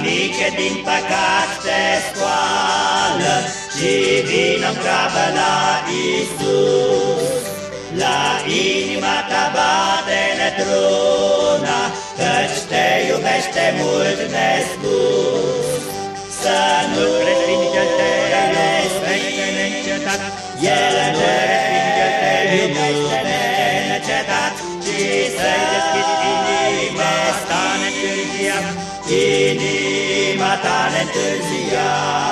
Amice, din păcat te scoală Și vină grabă la Isus La inima ta bate netruna Căci te iubește mult nespus. Să nu respinge te iubește neîncetat. El nu respinge te iubește neîncetat Și să-i Inima tan entusiasta.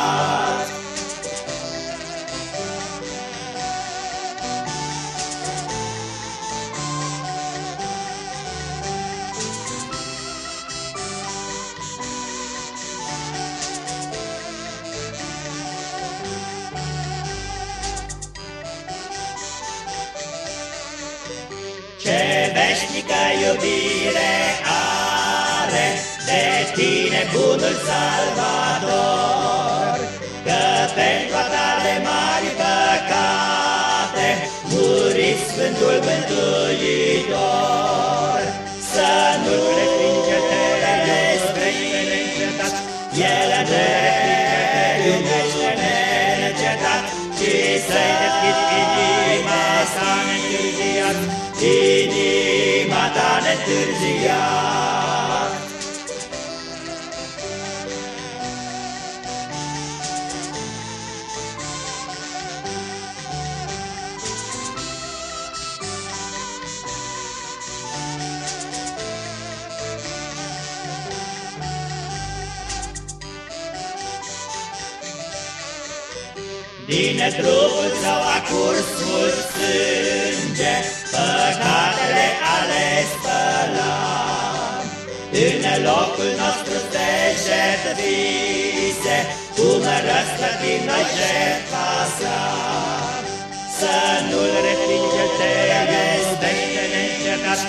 Cześć, nikaj, jubile, a tine bunul Salvador, Că pentru a tale mari păcate muri Sfântul Mântuitor. Să nu respinge te respinge neîncetat, El te iubește neîncetat, Și să-i deschizi inima sa neîntârziat, Inima ta neîntârziat. Din trupul său a curs mult sânge, Păcatele ale spălat. În locul nostru te jertfise, Cum răsplătim noi jertfa sa. Să nu-l respinge, te iubește neîncetat,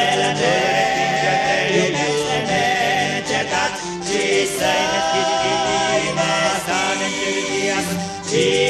El te respinge, te iubește neîncetat, Și să-i deschizi inima sa neîntârziat, Inima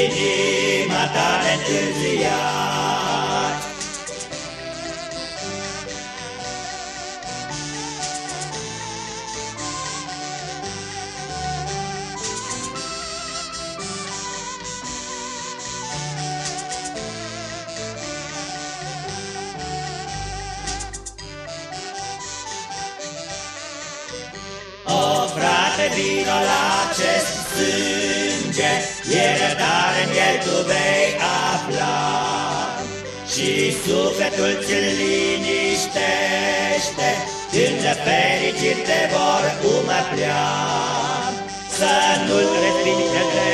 frate, vino la acest sânge, Iertare în el tu vei afla. Și sufletul ți-l liniștește, Când fericiri te vor umăplea. Să nu-l respinge, te